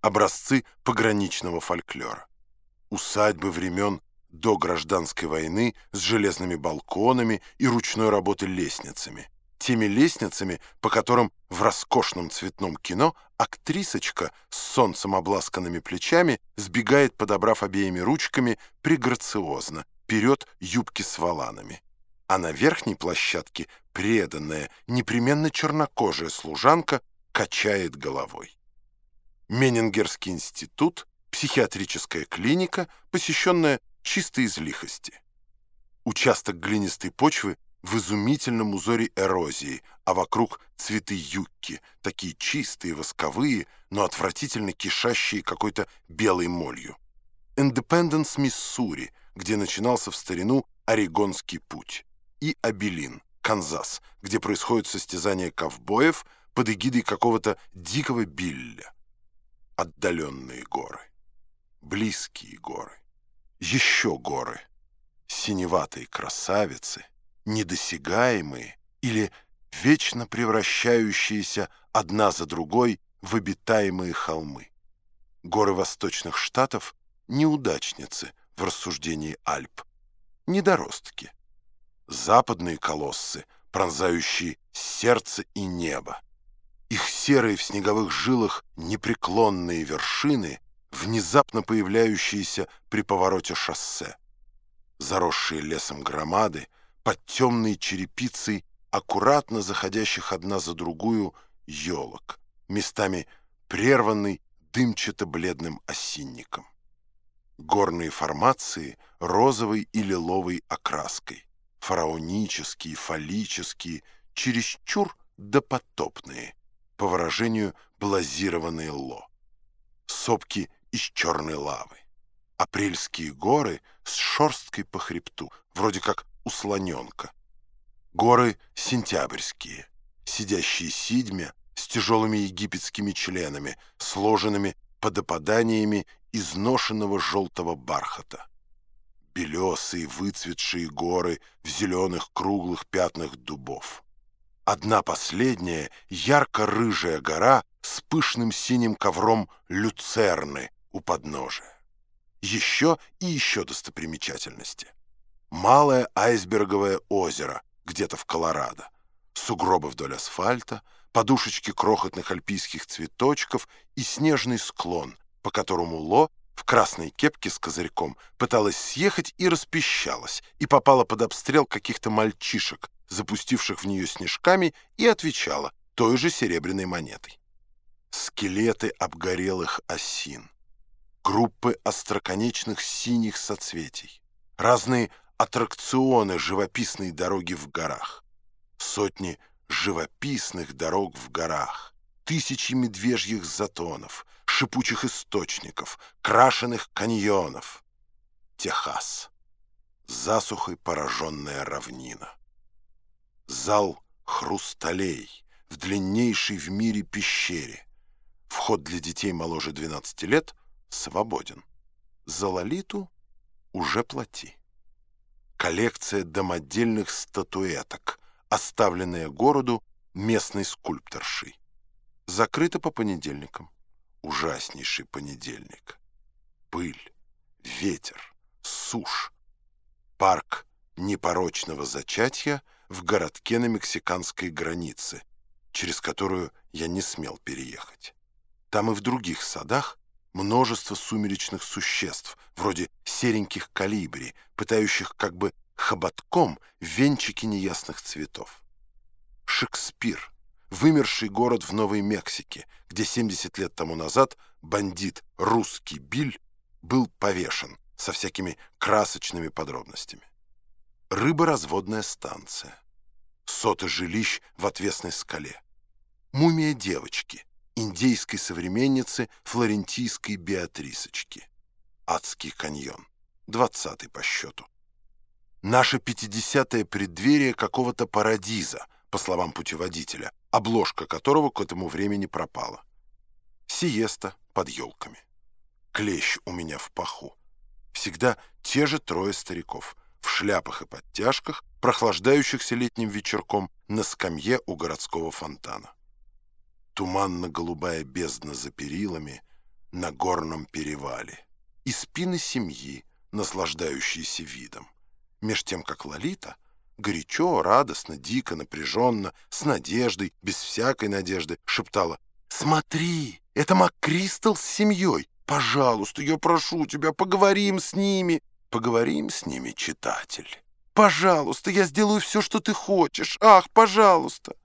образцы пограничного фольклора. Усадьбы времен до гражданской войны с железными балконами и ручной работы лестницами. Теми лестницами, по которым в роскошном цветном кино актрисочка с солнцем обласканными плечами сбегает, подобрав обеими ручками, преграциозно, вперед юбки с валанами. А на верхней площадке преданная, непременно чернокожая служанка качает головой. Менингерский институт, психиатрическая клиника, посещенная чисто из лихости. Участок глинистой почвы в изумительном узоре эрозии, а вокруг цветы юкки, такие чистые, восковые, но отвратительно кишащие какой-то белой молью. Индепенденс, Миссури, где начинался в старину Орегонский путь. И Абелин, Канзас, где происходит состязание ковбоев под эгидой какого-то дикого Билля отдаленные горы, близкие горы, еще горы, синеватые красавицы, недосягаемые или вечно превращающиеся одна за другой в обитаемые холмы. Горы восточных штатов — неудачницы в рассуждении Альп, недоростки. Западные колоссы, пронзающие сердце и небо. Серые в снеговых жилах непреклонные вершины, внезапно появляющиеся при повороте шоссе. Заросшие лесом громады, под темной черепицей аккуратно заходящих одна за другую елок, местами прерванный дымчато-бледным осинником. Горные формации розовой и лиловой окраской, фараонические, фаллические, чересчур допотопные, по выражению блазированные ло. Сопки из черной лавы. Апрельские горы с шерсткой по хребту, вроде как у слоненка. Горы сентябрьские, сидящие сидьмя с тяжелыми египетскими членами, сложенными под опаданиями изношенного желтого бархата. Белесые выцветшие горы в зеленых круглых пятнах дубов. Одна последняя, ярко-рыжая гора с пышным синим ковром люцерны у подножия. Еще и еще достопримечательности. Малое айсберговое озеро где-то в Колорадо. Сугробы вдоль асфальта, подушечки крохотных альпийских цветочков и снежный склон, по которому Ло в красной кепке с козырьком пыталась съехать и распищалась, и попала под обстрел каких-то мальчишек, запустивших в нее снежками, и отвечала той же серебряной монетой. Скелеты обгорелых осин, группы остроконечных синих соцветий, разные аттракционы живописной дороги в горах, сотни живописных дорог в горах, тысячи медвежьих затонов, шипучих источников, крашеных каньонов. Техас. Засухой пораженная равнина зал хрусталей в длиннейшей в мире пещере. Вход для детей моложе 12 лет свободен. За Лолиту уже плати. Коллекция домодельных статуэток, оставленная городу местной скульпторшей. Закрыта по понедельникам. Ужаснейший понедельник. Пыль, ветер, сушь. Парк непорочного зачатия — в городке на мексиканской границе, через которую я не смел переехать. Там и в других садах множество сумеречных существ, вроде сереньких калибри, пытающих как бы хоботком венчики неясных цветов. Шекспир, вымерший город в Новой Мексике, где 70 лет тому назад бандит русский Биль был повешен со всякими красочными подробностями рыборазводная станция, соты жилищ в отвесной скале, мумия девочки, индейской современницы флорентийской Беатрисочки, адский каньон, двадцатый по счету. Наше пятидесятое преддверие какого-то парадиза, по словам путеводителя, обложка которого к этому времени пропала. Сиеста под елками. Клещ у меня в паху. Всегда те же трое стариков — шляпах и подтяжках, прохлаждающихся летним вечерком на скамье у городского фонтана. Туманно-голубая бездна за перилами, на горном перевале, и спины семьи, наслаждающиеся видом. Меж тем, как Лолита горячо, радостно, дико, напряженно, с надеждой, без всякой надежды, шептала «Смотри, это МакКристал с семьей! Пожалуйста, я прошу тебя, поговорим с ними!» «Поговорим с ними, читатель!» Пожалуйста, я сделаю все, что ты хочешь. Ах, пожалуйста!»